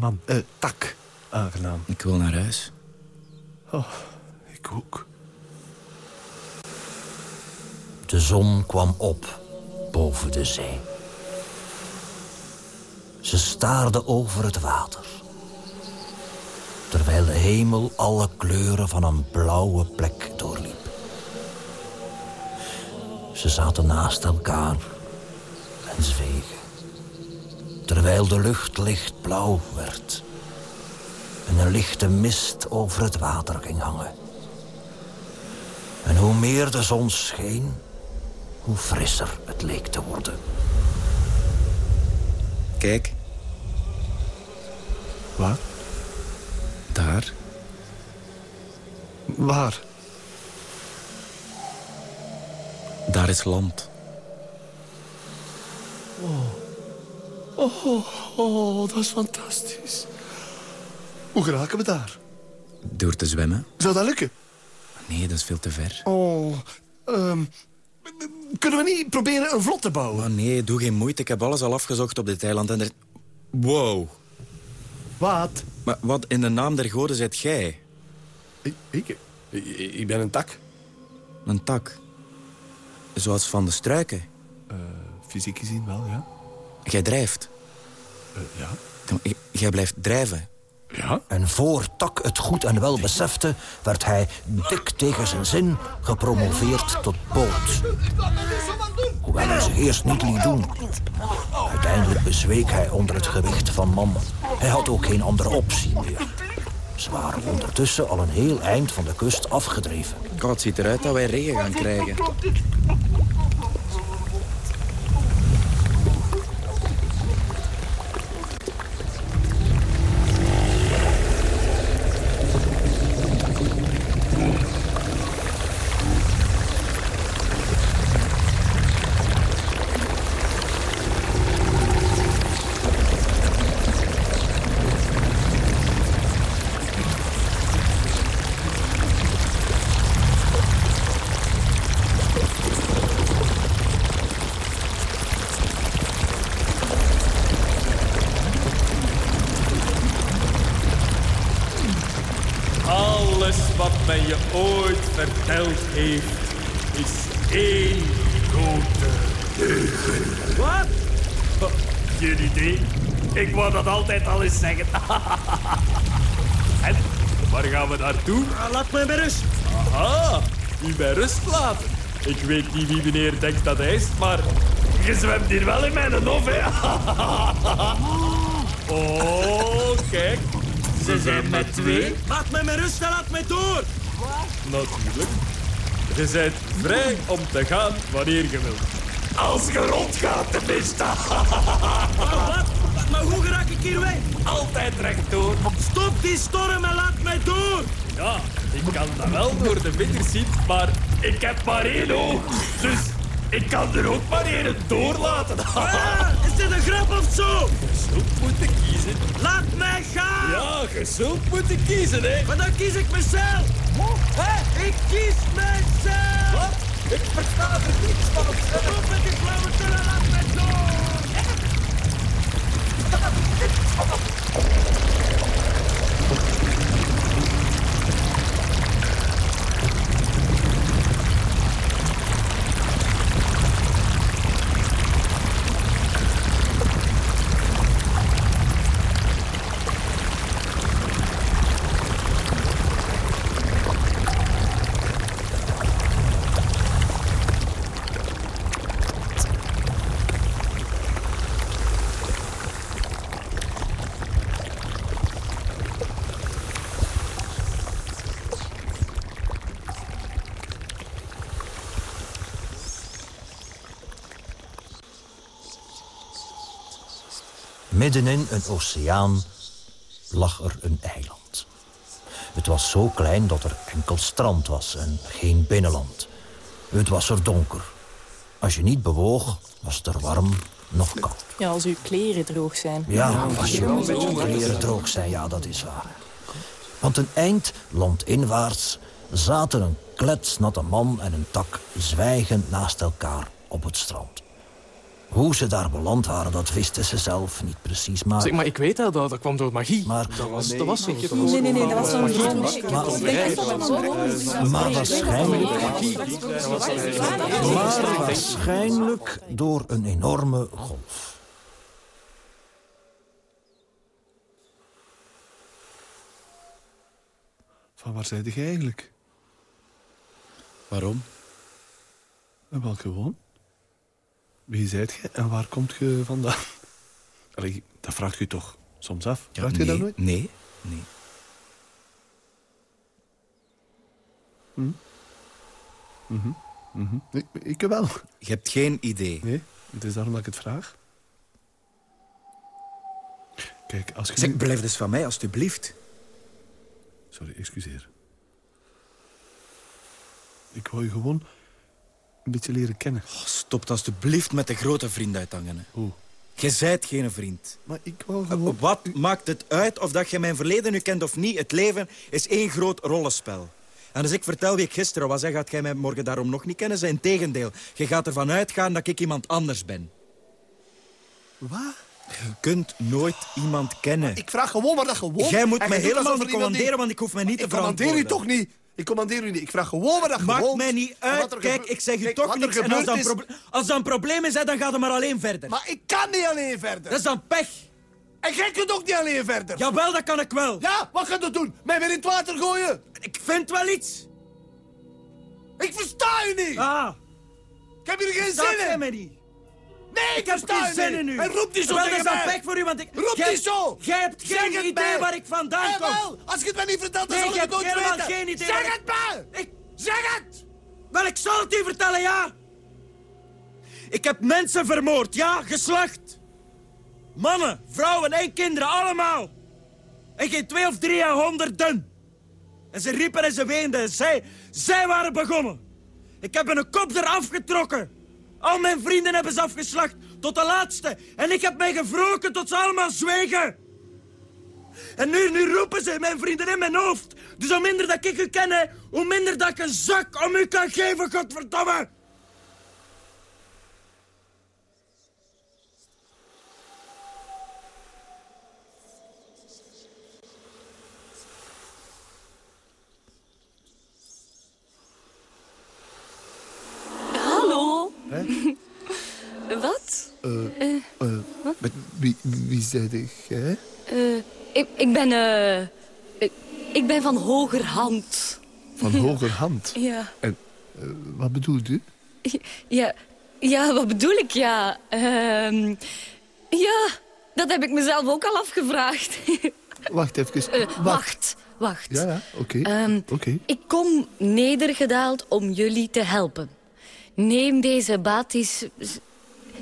man. Eh, tak. Aangenaam. Ik wil naar huis. Oh, ik ook. De zon kwam op boven de zee. Ze staarde over het water. Terwijl de hemel alle kleuren van een blauwe plek doorliep. Ze zaten naast elkaar en zwegen. Terwijl de lucht lichtblauw werd. En een lichte mist over het water ging hangen. En hoe meer de zon scheen, hoe frisser het leek te worden. Kijk. Waar? Daar. Waar? Daar is land. Oh, oh, oh, dat is fantastisch. Hoe geraken we daar? Door te zwemmen? Zou dat lukken? Nee, dat is veel te ver. Oh, ehm, kunnen we niet proberen een vlot te bouwen? Oh nee, doe geen moeite. Ik heb alles al afgezocht op dit eiland en er... Wow. Wat? Maar wat in de naam der goden zet jij? Ik, ik, ik, ben een tak. Een tak. Zoals van de struiken. Eh, fysiek gezien wel, ja. Jij drijft. Eh, ja. Jij blijft drijven. Ja? En voor Tak het goed en wel besefte, werd hij dik tegen zijn zin gepromoveerd tot boot. Hoewel hij zich eerst niet liet doen. Uiteindelijk bezweek hij onder het gewicht van man. Hij had ook geen andere optie meer. Ze waren ondertussen al een heel eind van de kust afgedreven. God, het ziet eruit dat wij regen gaan krijgen. Mij bij rust. Aha, u bij rust laten. Ik weet niet wie meneer denkt dat hij is, maar je zwemt hier wel in mijn hof, hè? [LAUGHS] oh, kijk. Ze zijn met twee. Laat mij met rust en laat mij door. Natuurlijk. Je bent vrij om te gaan wanneer je wilt. Als je rondgaat, tenminste. Wat? Maar hoe raak ik hier weg? Altijd rechtdoor. Stop die storm en laat mij door. Ja, kan dat wel door de vingers zien, maar ik heb maar één oog. Dus ik kan er ook maar één doorlaten. [LAUGHS] Ah, is dit een grap of zo? Je zult moeten kiezen. Laat mij gaan. Ja, je zult moeten kiezen, hè. Maar dan kies ik mezelf. Hè? Ik kies mezelf. Wat? Ik versta er niets van het Stop met die flauwekul en laat mij door. Middenin een oceaan lag er een eiland. Het was zo klein dat er enkel strand was en geen binnenland. Het was er donker. Als je niet bewoog, was het er warm, nog koud. Ja, als uw kleren droog zijn. Ja, als je kleren droog zijn, ja, dat is waar. Want een eind landinwaarts zaten een kletsnatte man en een tak zwijgend naast elkaar op het strand. Hoe ze daar beland waren, dat wisten ze zelf niet precies, maar... Zeg, maar ik weet dat, dat, dat kwam door magie. Maar... Dat was, dat was zo. Nee, nee, nee, dat was zo'n Maar, maar waarschijnlijk... Maar waarschijnlijk door een enorme golf. Van waar zijde je eigenlijk? Waarom? En wel gewoon. Wie zijt je en waar komt je vandaan? Allee, dat vraagt u toch soms af? Ja, Vraagt u dat nooit? Nee, nee. Hm? Mhm, mhm. Ik, ik wel. Je hebt geen idee. Nee, het is daarom dat ik het vraag. Kijk, als je Zeg, nu- blijf dus van mij, alstublieft. Sorry, excuseer. Ik wou je gewoon een beetje leren kennen. Oh, stop alstublieft met de grote vriend uithangen. Hoe? Je zijt geen vriend. Maar ik wou gewoon... Wat maakt het uit of dat je mijn verleden nu kent of niet? Het leven is één groot rollenspel. En als ik vertel wie ik gisteren was, gaat jij mij morgen daarom nog niet kennen. Zijn tegendeel. Je gaat ervan uitgaan dat ik iemand anders ben. Wat? Je kunt nooit iemand kennen. Ik vraag gewoon maar dat gewoon. Jij moet En mij je helemaal niet er commanderen, want ik hoef mij niet te Ik commandeer verantwoorden. toch niet? Ik commandeer u niet. Ik vraag gewoon maar dat Maakt gewoon. mij niet uit. wat Kijk, ik zeg u Kijk, toch wat niks. En als dat, een is- als dat een probleem is, dan gaat het maar alleen verder. Maar ik kan niet alleen verder. Dat is dan pech. En jij kunt ook niet alleen verder. Jawel, dat kan ik wel. Ja, wat gaat dat doen? Mij weer in het water gooien? Ik vind wel iets. Ik versta u niet. Ah. Ik heb hier geen zin in. mij niet? Nee, ik heb geen zin in u. En roep niet zo Wel, tegen dat is een voor u, want ik... Roep niet zo. Jij hebt geen idee mij. waar ik vandaan kom. als je het mij niet vertelt, dan Nee, zal ik het nooit helemaal weten. geen idee. Zeg het mij. Ik... Zeg het. Wel, ik zal het u vertellen, ja. Ik heb mensen vermoord, ja, geslacht. Mannen, vrouwen en kinderen, allemaal. En geen twee of drie en honderden. En ze riepen en ze weenden. En zij, zij waren begonnen. Ik heb hun kop eraf getrokken. Al mijn vrienden hebben ze afgeslacht, tot de laatste. En ik heb mij gewroken tot ze allemaal zwegen. En nu, nu roepen ze mijn vrienden in mijn hoofd. Dus hoe minder dat ik u ken, hoe minder dat ik een zak om u kan geven, godverdomme. Hallo? Hè? Wat? Eh, eh, wie, wie zei jij? Eh, ik, ik ben... eh, ik, ik ben van Hogerhand. Van [LAUGHS] hogerhand. Ja. En eh, wat bedoelt u? Ja, ja, wat bedoel ik? Ja, ehm, ja, dat heb ik mezelf ook al afgevraagd. [LAUGHS] Wacht even. Wacht, wacht. Ja, ja, oké. Ehm, Oké. Ik kom nedergedaald om jullie te helpen. Neem deze batis...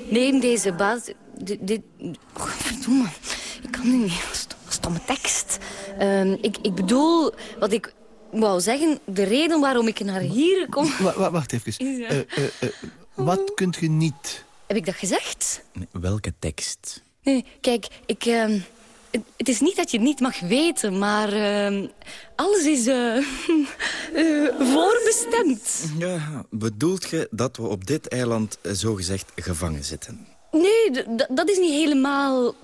Neem deze baat... Dit... dit Godverdomme. Ik kan nu niet. Stom- Stomme tekst. Ehm, ik, ik bedoel, wat ik wou zeggen... De reden waarom ik naar hier kom... Wa- wa- wacht even. Ja. Eh, eh, eh, wat kunt je niet? Heb ik dat gezegd? Welke tekst? Nee, kijk, ik... ehm, het, het is niet dat je het niet mag weten, maar... ehm, alles is eh, [LAUGHS] eh, voorbestemd. Ja, bedoelt je dat we op dit eiland zogezegd gevangen zitten? Nee, dat is niet helemaal...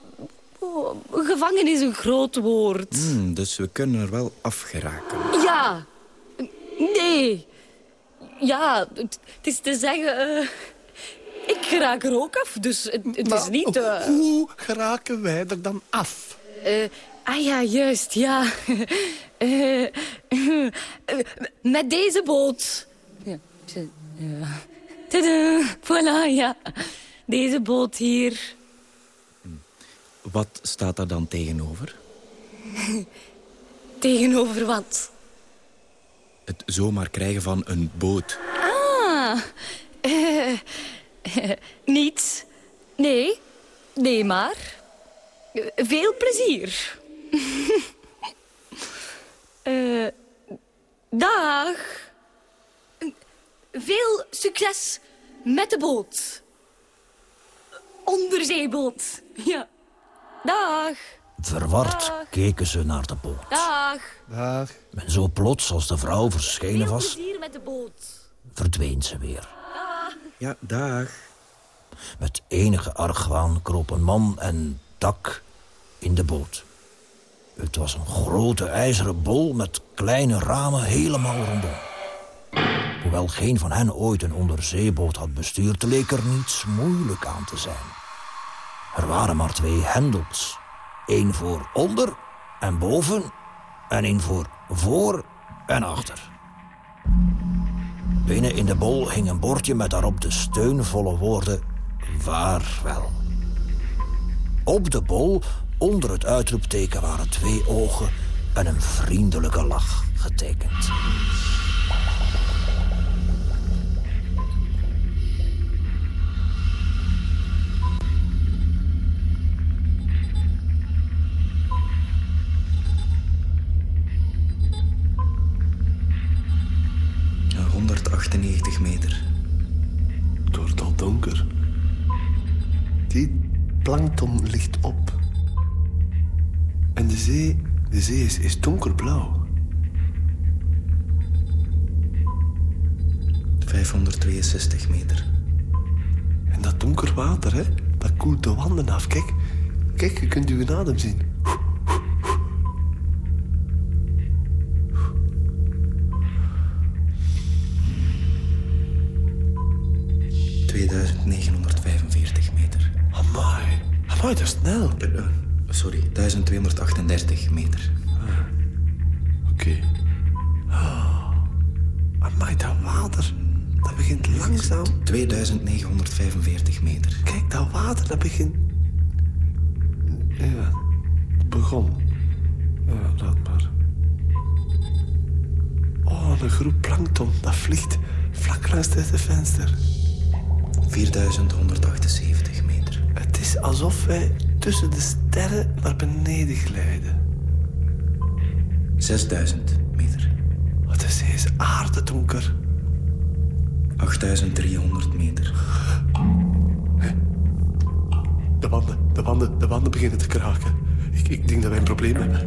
Oh, gevangen is een groot woord. Hmm, dus we kunnen er wel afgeraken. Ja. Nee. Ja, het, is te zeggen... eh, ik raak er ook af, dus het, het is niet... eh, Hoe geraken wij er dan af? eh, ah ja, juist, ja. [LAUGHS] Met deze boot. Ja. Tadaa, voilà, ja. Deze boot hier. Wat staat daar dan tegenover? [LAUGHS] Tegenover wat? Het zomaar krijgen van een boot. Ah, [LAUGHS] niets. Nee, nee maar. Veel plezier. [LAUGHS] Eh, dag. Veel succes met de boot. Onderzeeboot. Ja. Dag. Verward Dag. keken ze naar de boot. Dag. Dag. En zo plots als de vrouw verschenen Veel was, plezier met de boot. verdween ze weer. Ja, dag. Met enige argwaan kropen man en dak in de boot. Het was een grote ijzeren bol met kleine ramen helemaal rondom. Hoewel geen van hen ooit een onderzeeboot had bestuurd... leek er niets moeilijk aan te zijn. Er waren maar twee hendels. Eén voor onder en boven... en één voor voor en achter. Binnen in de bol hing een bordje met daarop de steunvolle woorden... Vaarwel. Op de bol, onder het uitroepteken, waren twee ogen en een vriendelijke lach getekend. 198 meter. Het wordt al donker. Die plankton ligt op. En de zee, de zee is, is donkerblauw. 562 meter. En dat donker water, hè, dat koelt de wanden af. Kijk, kijk, je kunt uw adem zien. Dat is snel. Eh, eh, sorry, 1238 meter. Oké. Oh. Amai, dat water. dat begint langzaam. 2945 meter. Kijk, dat water, dat begint... Ja, het begon. Ja, laat maar. Oh, een groep plankton, dat vliegt vlak langs het venster. 4178 meter. Het is alsof wij tussen de sterren naar beneden glijden. 6000 meter. Wat is deze aardedonker? 8300 meter. De wanden, de wanden, de wanden beginnen te kraken. Ik, ik denk dat wij een probleem hebben.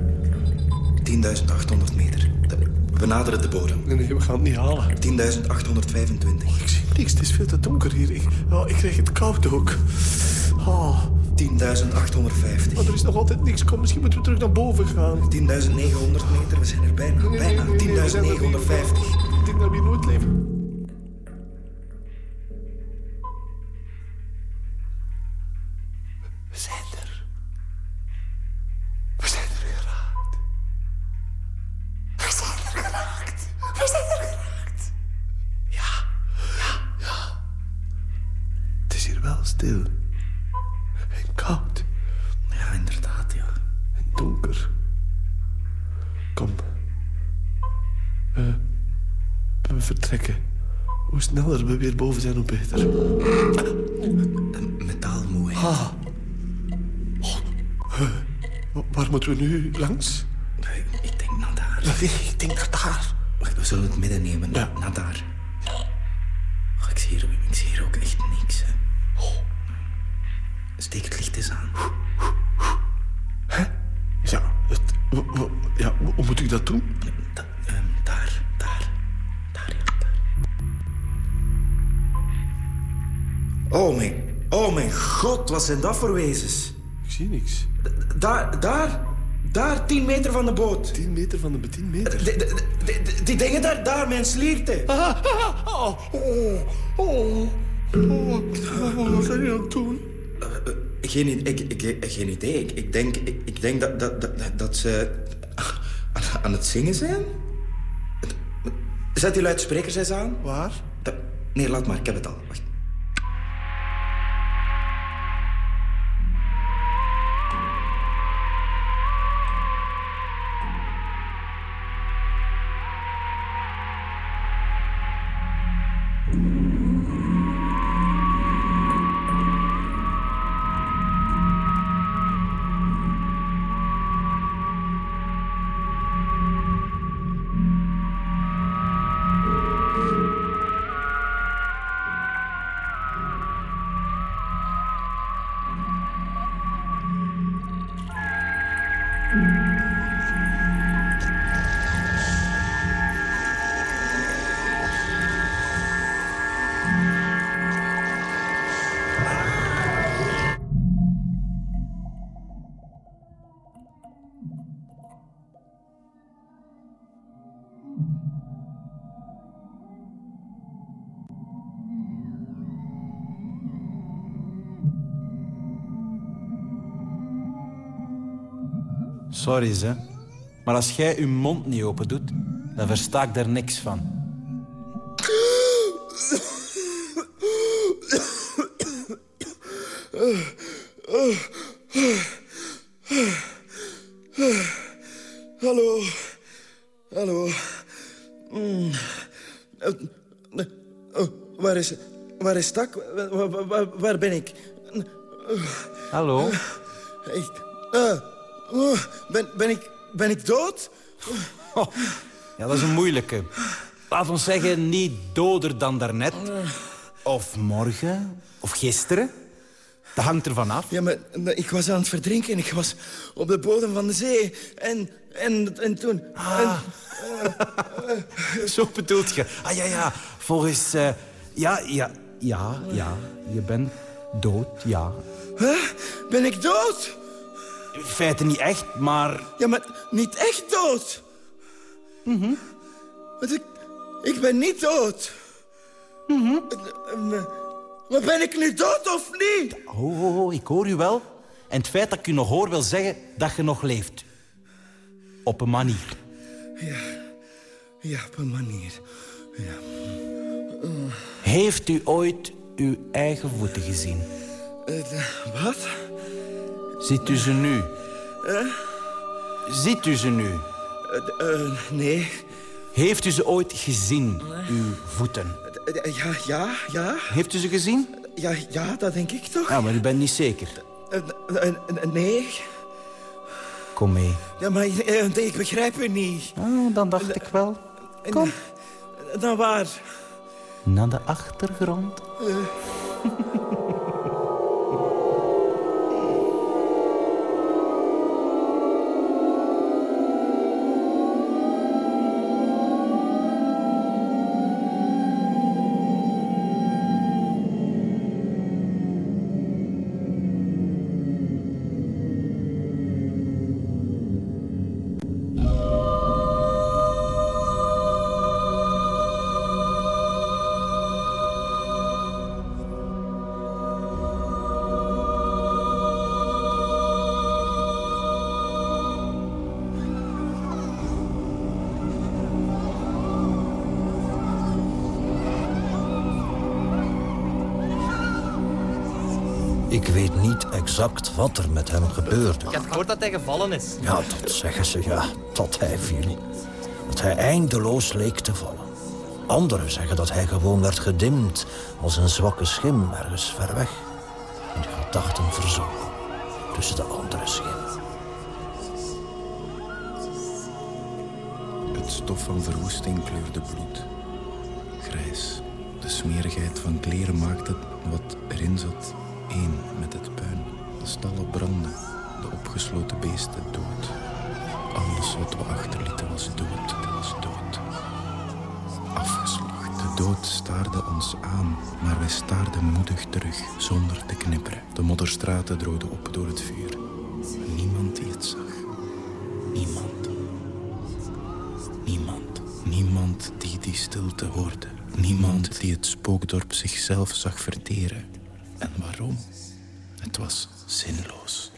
10.800 meter. We naderen de bodem. Nee, nee, we gaan het niet halen. 10.825. Ik zie niks, het is veel te donker hier. Ik, oh, ik krijg het koud ook. Oh. 10.850. Maar er is nog altijd niks. Kom, misschien moeten we terug naar boven gaan. 10.900 meter, we zijn er bijna. Nee, nee, bijna. nee, nee, we zijn er niet. 10.950. Ik denk dat we hier nooit leven. Ah. Oh, wa- waar moeten we nu langs? Ik denk naar daar. Ik denk naar daar. We zullen het midden nemen. Ja. Naar daar. Wat zijn dat voor wezens? Ik zie niks. Daar, daar, daar, tien meter van de boot. 10 meter van de 10 meter. Die, dingen daar, daar, mijn slierte. Ah, ah, oh, oh, oh, oh. Wat ga je aan het doen? Geen, ik, ik, geen idee. Ik, ik denk, ik, ik denk dat, dat, dat, dat ze aan, het zingen zijn. Zet die luidsprekers eens aan. Waar? Nee, laat maar. Ik heb het al. Wacht. Sorry, hè. Maar als jij je mond niet open doet, dan versta ik daar niks van. Hallo. Hallo. Mm. Eh, oh, waar is... Waar is Tak? Waar, waar- waar- waar ben ik? Hallo? Ik... eh, oh, ben, ben, ik, ben ik dood? [LAUGHS] Ja, dat is een moeilijke. Laat ons zeggen, niet doder dan daarnet. Of morgen. Of gisteren. Dat hangt ervan af. Ja, maar ik was aan het verdrinken en ik was op de bodem van de zee. En, en, en toen... Ah. [LAUGHS] Zo bedoelt je. Ah, ja, ja. Volgens... eh, ja, ja, ja, ja. Je bent dood, ja. Huh? Ben ik dood? In feite niet echt, maar... Ja, maar niet echt dood. Mhm. Want ik, ik ben niet dood. Mhm. Eh, Maar ben ik nu dood of niet? Oh, oh, oh, ik hoor u wel. En het feit dat ik u nog hoor wil zeggen dat je nog leeft. Op een manier. Ja, ja, op een manier. Ja. Heeft u ooit uw eigen voeten gezien? Eh, wat? Ziet u ze nu? Eh? Ziet u ze nu? Eh, nee. Heeft u ze ooit gezien, uw voeten? Eh, ja, ja, ja. Heeft u ze gezien? Ja, ja, dat denk ik toch? Ja, maar u bent niet zeker. Eh, eh, eh, nee. Kom mee. Ja, maar eh, ik begrijp u niet. Oh, dan dacht ik wel. Kom. Dan waar? Naar de achtergrond. [LAUGHS] exact wat er met hem gebeurde. Ik heb gehoord dat hij gevallen is. Ja, dat zeggen ze, ja. Dat hij viel. Dat hij eindeloos leek te vallen. Anderen zeggen dat hij gewoon werd gedimd als een zwakke schim ergens ver weg. In de gedachten verzonken tussen de andere schim. Het stof van verwoesting kleurde bloed. Grijs. De smerigheid van kleren maakte wat erin zat één met het stallen brandden, de opgesloten beesten dood. Alles wat we achterlieten was dood, was dood. Afgeslacht. De dood staarde ons aan, maar wij staarden moedig terug, zonder te knipperen. De modderstraten droogden op door het vuur. Niemand die het zag. Niemand. Niemand. Niemand die die stilte hoorde. Niemand die het spookdorp zichzelf zag verteren. En waarom? Het was zinloos.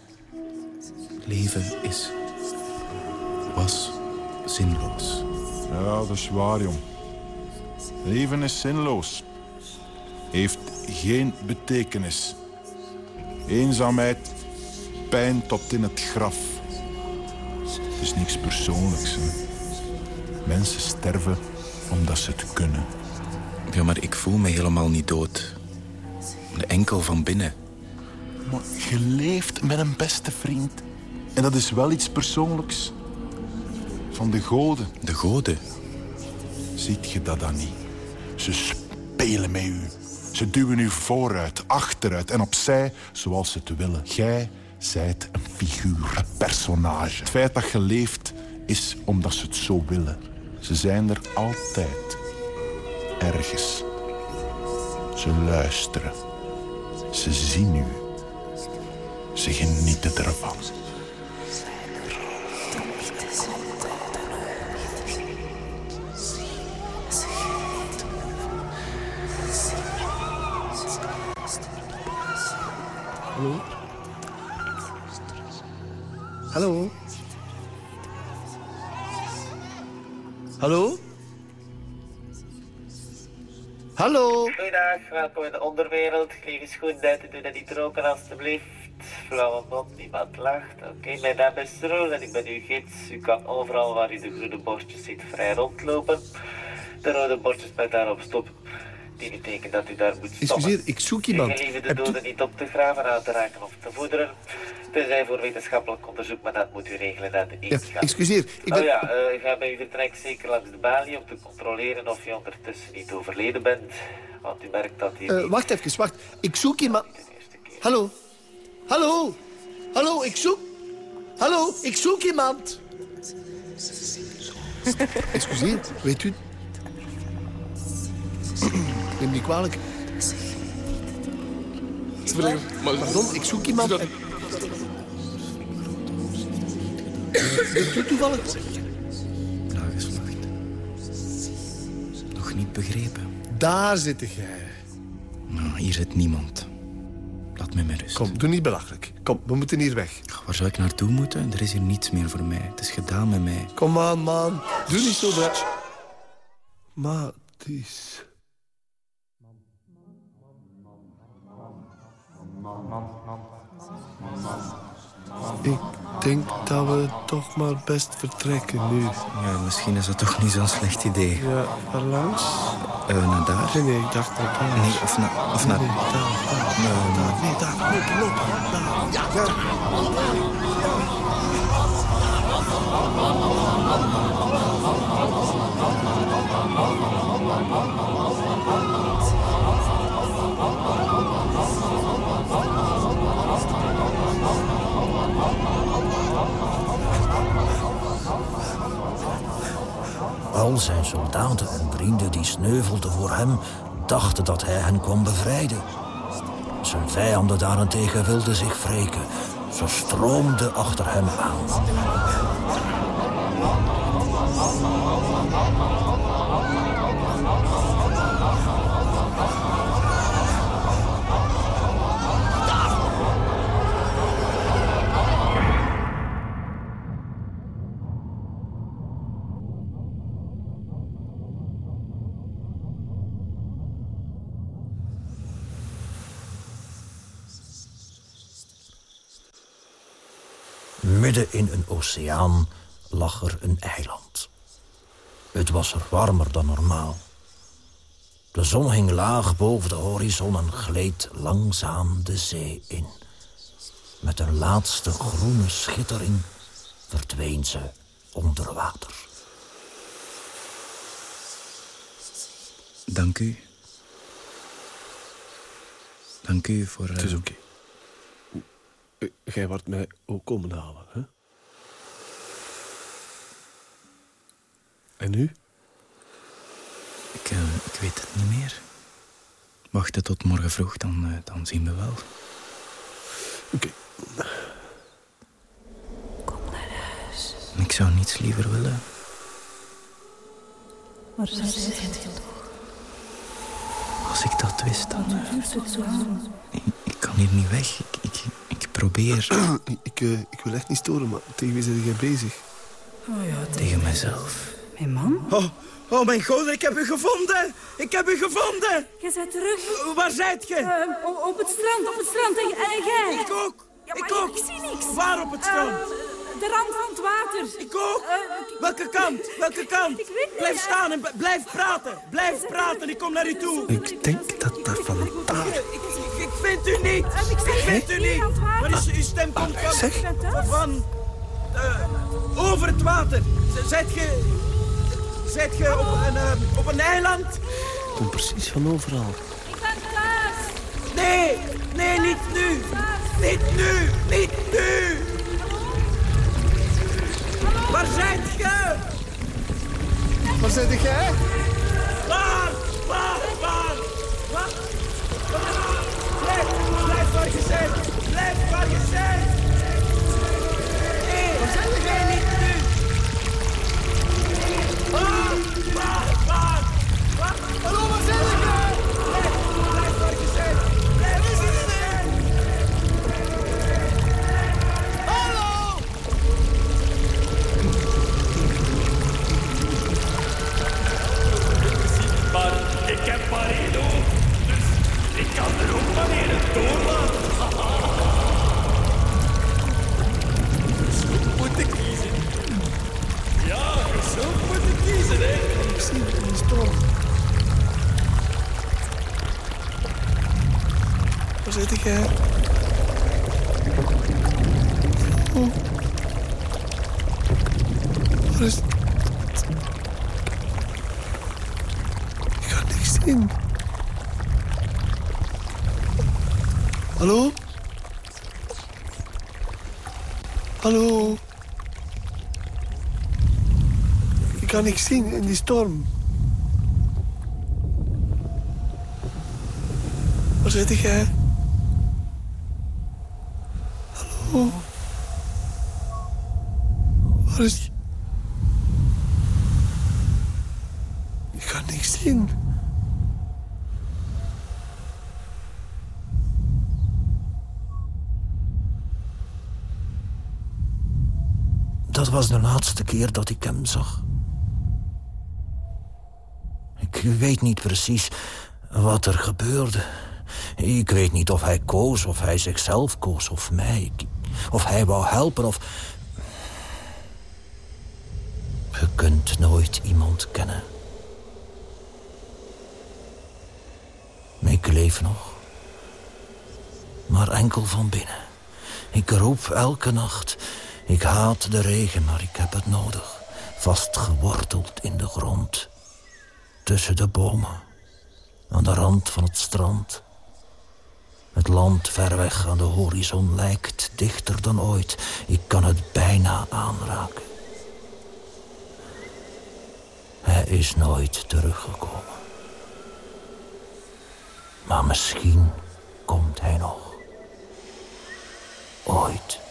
Leven is... was zinloos. Ja, dat is waar, jong. Leven is zinloos. Heeft geen betekenis. Eenzaamheid, pijn tot in het graf. Het is niks persoonlijks. Hè. Mensen sterven omdat ze het kunnen. Ja, maar ik voel me helemaal niet dood. De enkel van binnen. Maar je leeft met een beste vriend. En dat is wel iets persoonlijks. Van de goden. De goden? Ziet je dat dan niet? Ze spelen met u. Ze duwen u vooruit, achteruit en opzij zoals ze het willen. Jij zijt een figuur, een personage. Het feit dat je leeft is omdat ze het zo willen. Ze zijn er altijd. Ergens. Ze luisteren. Ze zien u. Ze genieten ervan. Hallo? Hallo? Hallo? Hallo? Goeiedag, welkom in de onderwereld. Geef eens goed buiten, doe dat niet roken alstublieft. Flauwe mond, niemand lacht. Oké, mijn naam is Roel en ik ben uw gids. U kan overal waar u de groene bordjes ziet vrij rondlopen. De rode bordjes met daarop stop. Die betekenen dat u daar moet stoppen. Excuseer, ik zoek iemand. Gelieve de doden niet op te graven, aan te raken of te voederen. Tenzij voor wetenschappelijk onderzoek, maar dat moet u regelen aan de Ja, excuseer, ik Oh ben... ja, eh, ik ga bij uw vertrek zeker langs de balie om te controleren of je ondertussen niet overleden bent. Want u merkt dat hier Eh, wacht even, wacht. Ik zoek iemand... Hallo? Hallo? Hallo, ik zoek... Hallo, ik zoek iemand. Excuseer, weet u... Neem niet kwalijk. Pardon, ik zoek iemand. en- Bent u toevallig? Nageslacht. Nog niet begrepen. Daar zit jij. Nou, hier zit niemand. Laat me met rust. Kom, doe niet belachelijk. Kom, we moeten hier weg. Waar zou ik naartoe moeten? Er is hier niets meer voor mij. Het is gedaan met mij. Kom aan, man. Doe niet zo dat. Maar mam, ik denk dat we toch maar best vertrekken nu. Ja, misschien is dat toch niet zo'n slecht idee. Ja, waar langs? Eh, naar daar? Nee, nee, ik dacht naar daar. Nee, of, na, of naar... Nee, daar, daar. Nee, daar. Nee, daar. Loop, loop. Daar. Ja, daar. Al zijn soldaten en vrienden die sneuvelden voor hem... dachten dat hij hen kon bevrijden. Zijn vijanden daarentegen wilden zich wreken. Ze stroomden achter hem aan. Midden in een oceaan lag er een eiland. Het was er warmer dan normaal. De zon hing laag boven de horizon en gleed langzaam de zee in. Met een laatste groene schittering verdween ze onder water. Dank u. Dank u voor... Het is eh, oké. Jij wordt mij ook komen halen, hè? En nu? Ik, eh, ik weet het niet meer. Wachten tot morgen vroeg, dan, eh, dan zien we wel. Oké. Ik zou niets liever willen. Maar zij zit Als ik dat wist, dan... eh, zo lang? ik kan hier niet weg. Ik, ik, ik probeer [CLEARS THROAT] ik, eh, ik wil echt niet storen, maar tegen wie ben jij bezig? Oh ja, tegen mijzelf. Mijn man? Oh, oh mijn god, ik heb u gevonden! Ik heb u gevonden! Je bent terug. Waar zijt je? Eh, op het strand, op het strand. En, jij? Ik ook! Ja, ik ook! Ik zie niks. Waar op het strand? Eh, de rand van het water. Ik ook! Welke kant? Welke kant? Ik weet niet. Blijf staan en blijf praten! Blijf praten, ik kom naar u toe! Ik denk dat dat van daar... Ik, ik, ik vind u niet! Ik vind u niet! Maar is, uw stem komt van... Zeg. Van... eh, over het water! Z- Zijt ge... Zijt ge op een, eh, op een eiland? Ik kom precies van overal. Ik ben thuis. Nee! Nee, niet nu! Niet nu! Niet nu! Waar zijt ge? Waar zit jij? Waar? Waar? Waar? Waar? Blijf waar je bent! Blijf waar je bent! Nee, nee, niet nu! Waar? Waar? Waar? Waar? Hallo, waar zijn Waar zit? Oh. Is... Ik ga niks zien. Hallo? Hallo? Ik kan niks zien in die storm. Waar zit Waar is... Ik kan niks zien. Dat was de laatste keer dat ik hem zag. Ik weet niet precies wat er gebeurde. Ik weet niet of hij koos, of hij zichzelf koos, of mij. Of hij wou helpen, of... Je kunt nooit iemand kennen. Ik leef nog. Maar enkel van binnen. Ik roep elke nacht. Ik haat de regen, maar ik heb het nodig. Vastgeworteld in de grond. Tussen de bomen. Aan de rand van het strand. Het land ver weg aan de horizon lijkt dichter dan ooit. Ik kan het bijna aanraken. Hij is nooit teruggekomen. Maar misschien komt hij nog. Ooit.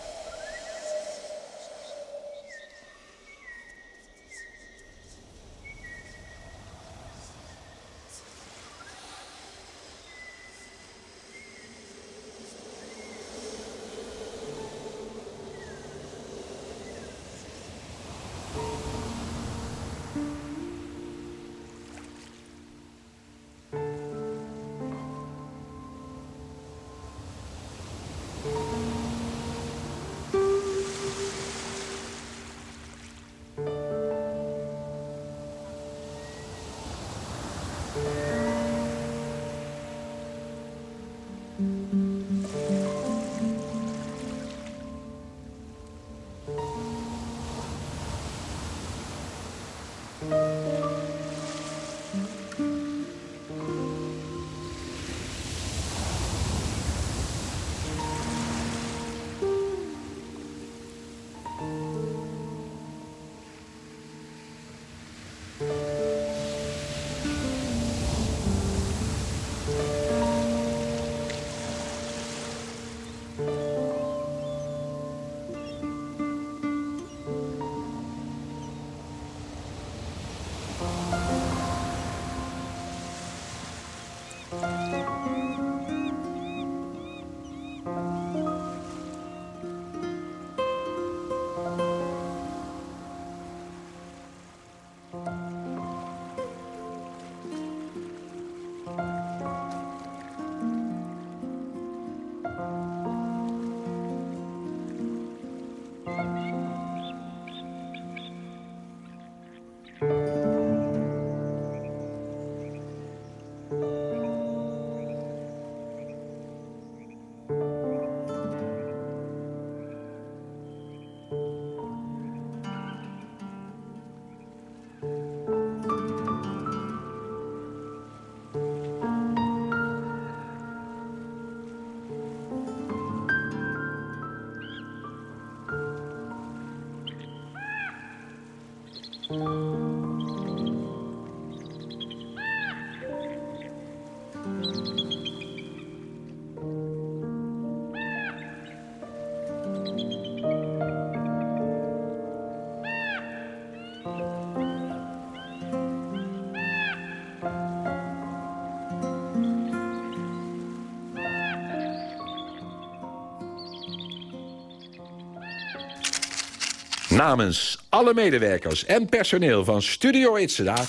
Namens alle medewerkers en personeel van Studio Itzeda...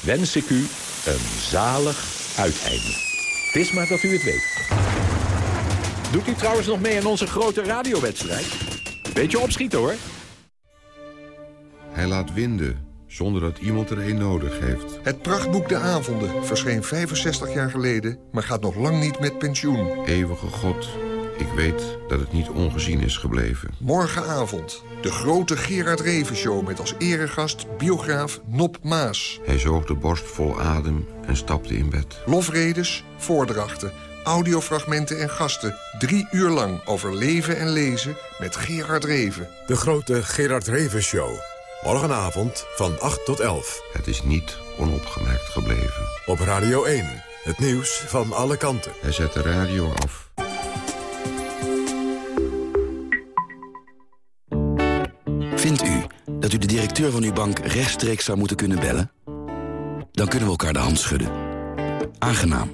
wens ik u een zalig uiteinde. Het is maar dat u het weet. Doet u trouwens nog mee aan onze grote radiowedstrijd? Beetje opschieten, hoor. Hij laat winden, zonder dat iemand er een nodig heeft. Het prachtboek De Avonden verscheen 65 jaar geleden... maar gaat nog lang niet met pensioen. Eeuwige God, ik weet dat het niet ongezien is gebleven. Morgenavond, de grote Gerard Reven Show... met als eregast biograaf Nop Maas. Hij zoog de borst vol adem en stapte in bed. Lofredes, voordrachten, audiofragmenten en gasten. Drie uur lang over leven en lezen met Gerard Reven. De grote Gerard Reven Show. Morgenavond van 8 tot 11. Het is niet onopgemerkt gebleven. Op Radio 1. Het nieuws van alle kanten. Hij zet de radio af. Vindt u dat u de directeur van uw bank rechtstreeks zou moeten kunnen bellen? Dan kunnen we elkaar de hand schudden. Aangenaam.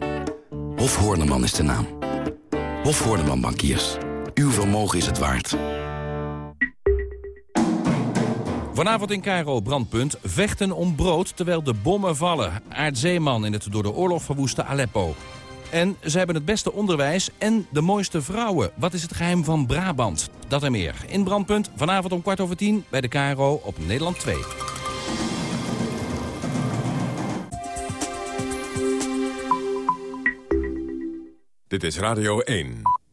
Hof Hoorneman is de naam. Hof Hoorneman Bankiers. Uw vermogen is het waard. Vanavond in Cairo brandpunt. Vechten om brood terwijl de bommen vallen. Aardzeeman in het door de oorlog verwoeste Aleppo. En ze hebben het beste onderwijs en de mooiste vrouwen. Wat is het geheim van Brabant? Dat en meer. In Brandpunt, vanavond om kwart over tien bij de KRO op Nederland 2. Dit is Radio 1.